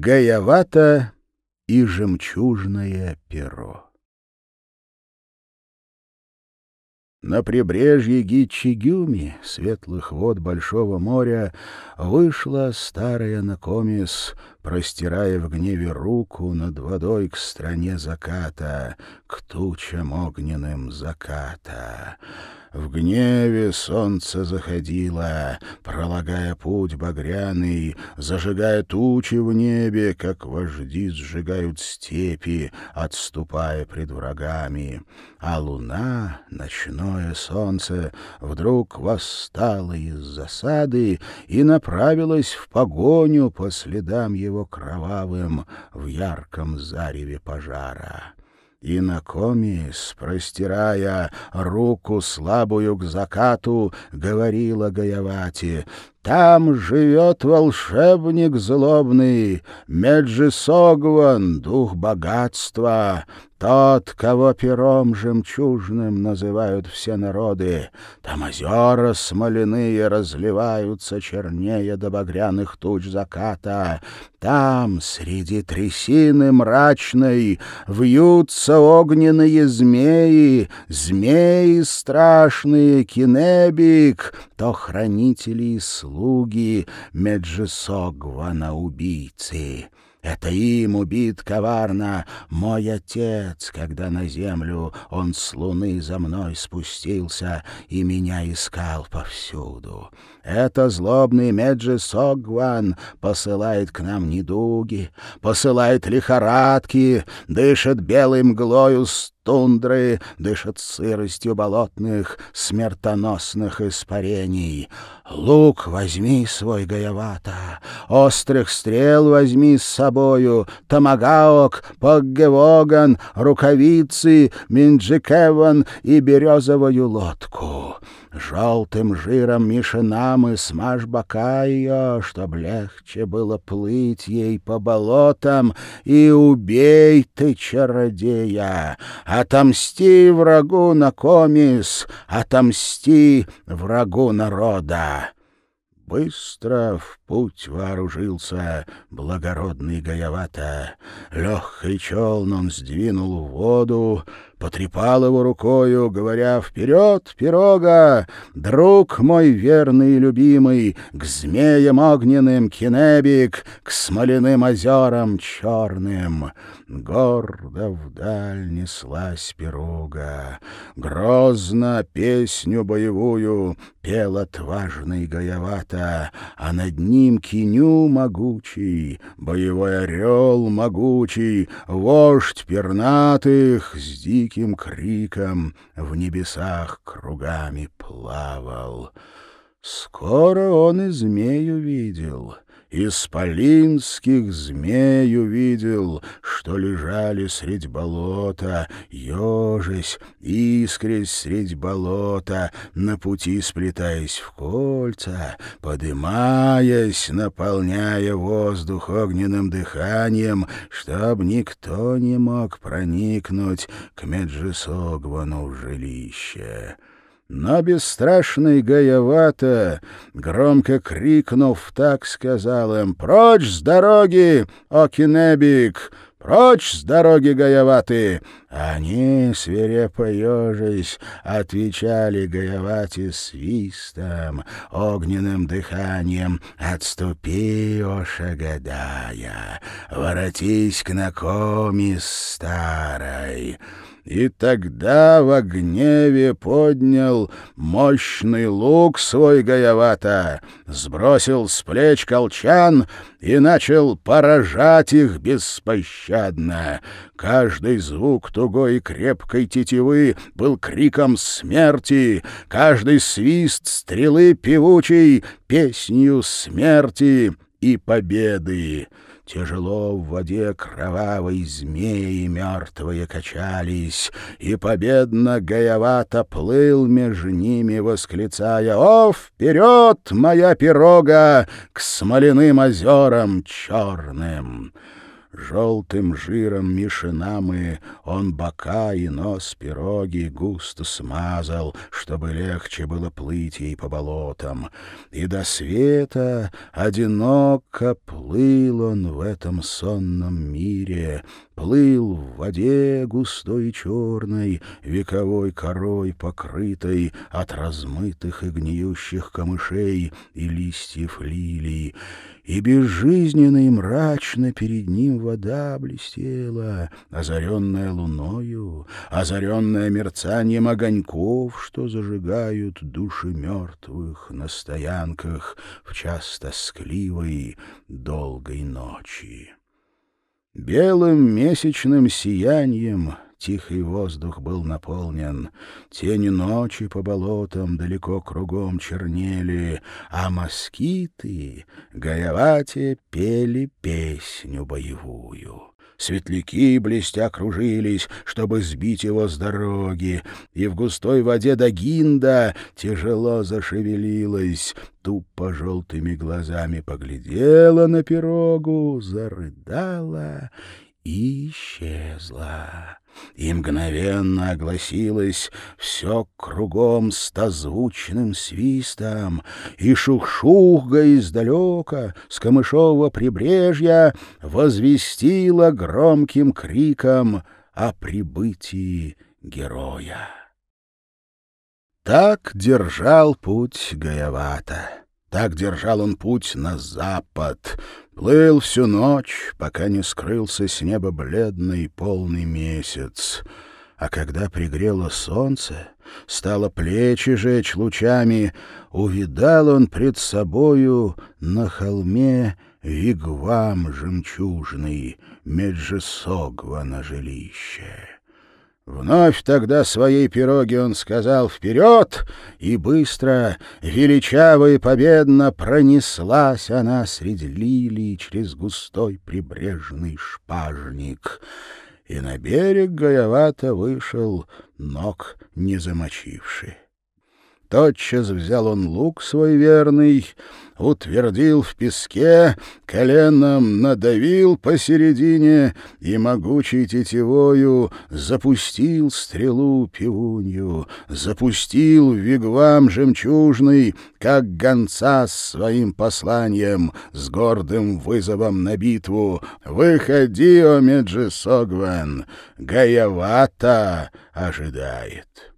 Гаявата и жемчужное перо. На прибрежье Гитчигюми, светлых вод Большого моря, вышла старая Накомис, простирая в гневе руку над водой к стране заката, к тучам огненным заката. В гневе солнце заходило, пролагая путь багряный, зажигая тучи в небе, как вожди сжигают степи, отступая пред врагами. А луна, ночное солнце, вдруг восстала из засады и направилась в погоню по следам его кровавым в ярком зареве пожара. И Накомис, простирая руку слабую к закату, говорила Гаявати, «Там живет волшебник злобный, Меджисогван, дух богатства, тот, кого пером жемчужным называют все народы. Там озера смоляные разливаются чернее до багряных туч заката. Там, среди трясины мрачной, вьются огненные змеи, змеи страшные, кинебик, то хранители и слуги Меджесогвана убийцы. Это им убит коварно мой отец, когда на землю он с луны за мной спустился и меня искал повсюду. Это злобный Меджи Согван посылает к нам недуги, посылает лихорадки, дышит белой мглою тундры, дышит сыростью болотных, смертоносных испарений. Лук возьми свой, Гаявата, острых стрел возьми с собою, томагаок, поггевоган, рукавицы, минджикеван и березовую лодку. Желтым жиром мишинам и смажь бока ее, чтоб легче было плыть ей по болотам, и убей ты чародея. Отомсти врагу на комис, отомсти врагу народа. Быстро в путь вооружился благородный Гаявата. Легкий челн он сдвинул в воду, потрепал его рукою, говоря «Вперед, пирога! Друг мой верный и любимый, к змеям огненным кинебик, к смоляным озерам черным!» Гордо вдаль неслась пирога, грозно песню боевую пел отважный Гаявата, а над ним киню могучий, боевой орел могучий, вождь пернатых с диким криком в небесах кругами плавал. Скоро он и змею видел — исполинских змей увидел, что лежали средь болота, ежась, искрясь средь болота, на пути сплетаясь в кольца, подымаясь, наполняя воздух огненным дыханием, чтоб никто не мог проникнуть к Меджесогвану в жилище. Но бесстрашный Гаявата, громко крикнув, так сказал им «Прочь с дороги, Окинебик! Прочь с дороги, Гаяваты!» Они, свирепо ежись, отвечали Гаявате свистом, огненным дыханием «Отступи, о шагадая, воротись к Накоми старой!» И тогда в гневе поднял мощный лук свой Гаявата, сбросил с плеч колчан и начал поражать их беспощадно. Каждый звук тугой и крепкой тетивы был криком смерти, каждый свист стрелы певучей — песнью смерти и победы. Тяжело в воде кровавой змеи мертвые качались, и победно гаявато плыл между ними, восклицая «О, вперед, моя пирога, к смоляным озерам черным!» Желтым жиром мишинамы он бока и нос пироги густо смазал, чтобы легче было плыть ей по болотам. И до света одиноко плыл он в этом сонном мире, плыл в воде густой и черной, вековой корой покрытой от размытых и гниющих камышей и листьев лилий, и безжизненно и мрачно перед ним вода блестела, озаренная луною, озаренная мерцанием огоньков, что зажигают души мертвых на стоянках в час тоскливой долгой ночи. Белым месячным сиянием Тихий воздух был наполнен, тени ночи по болотам далеко кругом чернели, а москиты, гаевате, пели песню боевую. Светляки блестя кружились, чтобы сбить его с дороги, и в густой воде Дагинда тяжело зашевелилась, тупо желтыми глазами поглядела на пирогу, зарыдала и исчезла и мгновенно огласилось все кругом стозвучным свистом, и шух-шухга издалека, с камышового прибрежья, возвестила громким криком о прибытии героя. Так держал путь Гаявата. Так держал он путь на запад, плыл всю ночь, пока не скрылся с неба бледный полный месяц. А когда пригрело солнце, стало плечи жечь лучами, увидал он пред собою на холме вигвам жемчужный, Меджесогва на жилище. Вновь тогда своей пироги он сказал «Вперед!» и быстро, величаво и победно пронеслась она среди лилий через густой прибрежный шпажник. И на берег Гаявата вышел, ног не замочивший. Тотчас взял он лук свой верный, утвердил в песке, коленом надавил посередине и могучей тетивою запустил стрелу пивунью, запустил вигвам жемчужный, как гонца с своим посланием, с гордым вызовом на битву. «Выходи, о Меджесогван, Гаявата ожидает».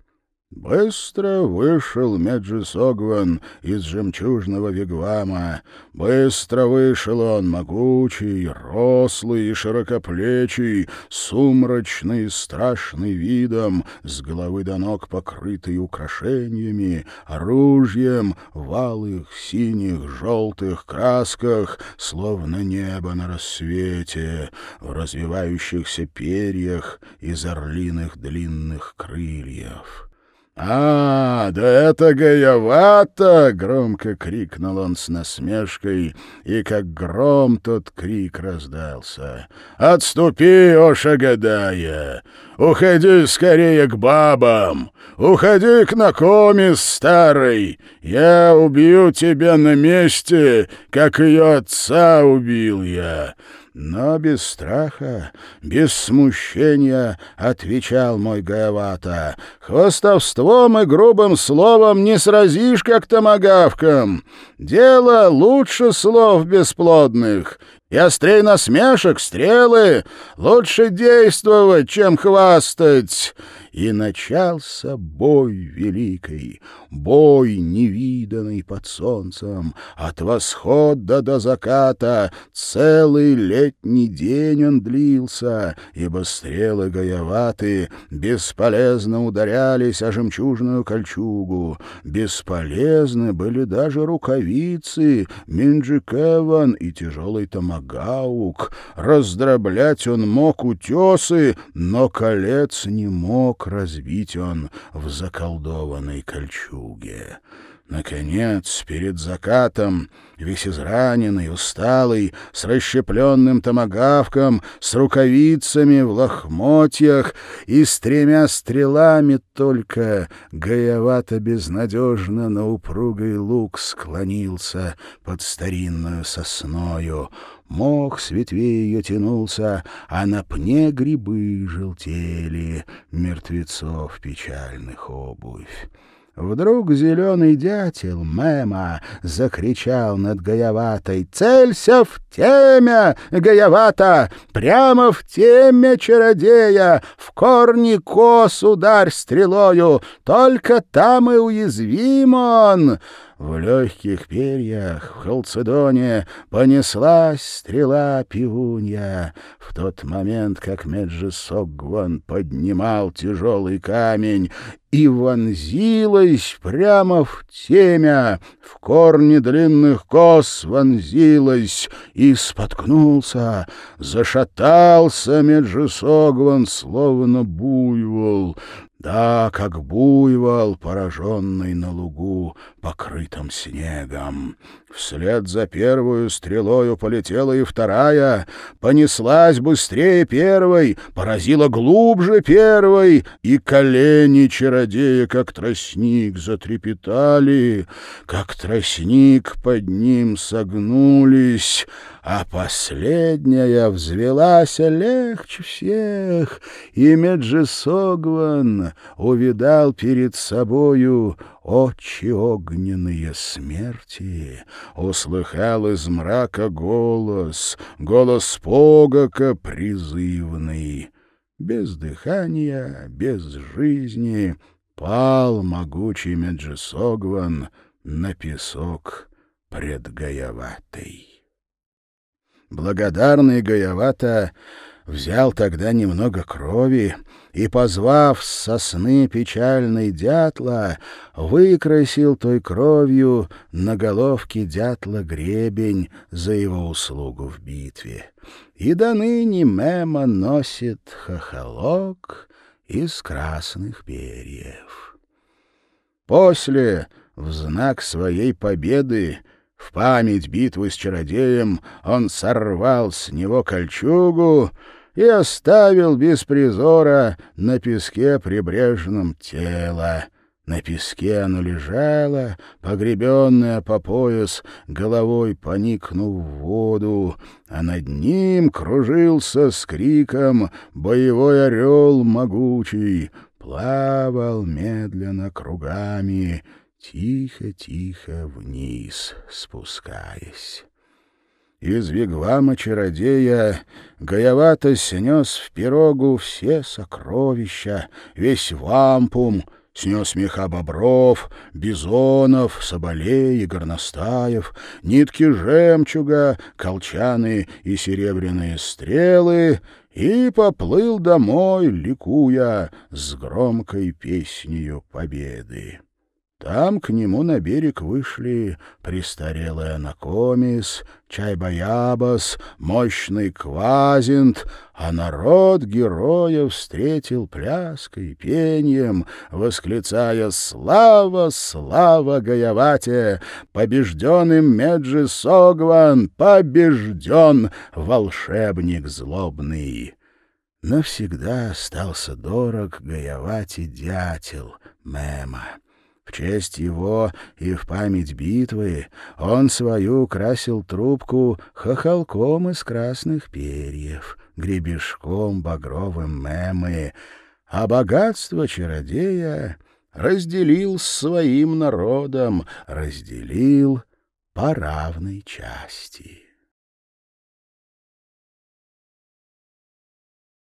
Быстро вышел Меджисогван из жемчужного вигвама. Быстро вышел он, могучий, рослый и широкоплечий, сумрачный и страшный видом, с головы до ног покрытый украшениями, оружием, в алых, синих, желтых красках, словно небо на рассвете, в развивающихся перьях из орлиных длинных крыльев. «А, да это Гаявата!» — громко крикнул он с насмешкой, и как гром тот крик раздался. «Отступи, о Шагадая! Уходи скорее к бабам! Уходи к Накомис старой! Я убью тебя на месте, как ее отца убил я!» Но без страха, без смущения отвечал мой Гаявата. «Хвостовством и грубым словом не сразишь, как томагавком. Дело лучше слов бесплодных, и острей насмешек стрелы. Лучше действовать, чем хвастать» и начался бой великий, бой невиданный под солнцем. От восхода до заката целый летний день он длился, ибо стрелы гаеваты бесполезно ударялись о жемчужную кольчугу. Бесполезны были даже рукавицы, минджикеван и тяжелый томагаук. Раздроблять он мог утесы, но колец не мог разбить он в заколдованной кольчуге. Наконец, перед закатом, весь израненный, усталый, с расщепленным томогавком, с рукавицами в лохмотьях и с тремя стрелами только, гаевато безнадежно на упругой лук склонился под старинную сосною. Мох с ветвей ее тянулся, а на пне грибы желтели, мертвецов печальных обувь. Вдруг зеленый дятел Мема закричал над Гаяватой «Целься в темя, Гаявата! Прямо в темя чародея! В корни кос ударь стрелою! Только там и уязвим он!» В легких перьях в Халцедоне понеслась стрела пивунья. В тот момент, как Меджесогван поднимал тяжелый камень, и вонзилась прямо в темя, в корни длинных кос вонзилась, и споткнулся, зашатался Меджесогван, словно буйвол. Да, как буйвол, пораженный на лугу, покрытом снегом. Вслед за первую стрелою полетела и вторая, понеслась быстрее первой, поразила глубже первой, и колени чародея, как тростник, затрепетали, как тростник под ним согнулись, а последняя взвелась легче всех, и Меджесогван увидал перед собою очи огненные смерти, услыхал из мрака голос, голос Погока призывный. Без дыхания, без жизни пал могучий Меджесогван на песок пред Гаяватой. Благодарный Гаявата взял тогда немного крови и, позвав с сосны печальной дятла, выкрасил той кровью на головке дятла гребень за его услугу в битве. И до ныне Мема носит хохолок из красных перьев. После, в знак своей победы, в память битвы с чародеем он сорвал с него кольчугу и оставил без призора на песке прибрежном тело. На песке оно лежало, погребенное по пояс, головой поникнув в воду, а над ним кружился с криком боевой орел могучий, плавал медленно кругами — тихо-тихо вниз спускаясь. Из вигвама чародея Гаявато снес в пирогу все сокровища, весь вампум, снес меха бобров, бизонов, соболей и горностаев, нитки жемчуга, колчаны и серебряные стрелы и поплыл домой, ликуя с громкой песнею победы. Там к нему на берег вышли престарелый Анакомис, Чайбаябас, мощный Квазинт, а народ героя встретил пляской, пением, восклицая «Слава, слава Гаявате! Побежденным Меджи Согван! Побежден волшебник злобный!» Навсегда остался дорог Гаявате дятел Мема. Честь его и в память битвы он свою красил трубку хохолком из красных перьев, гребешком багровым мемы, а богатство чародея разделил с своим народом, разделил по равной части.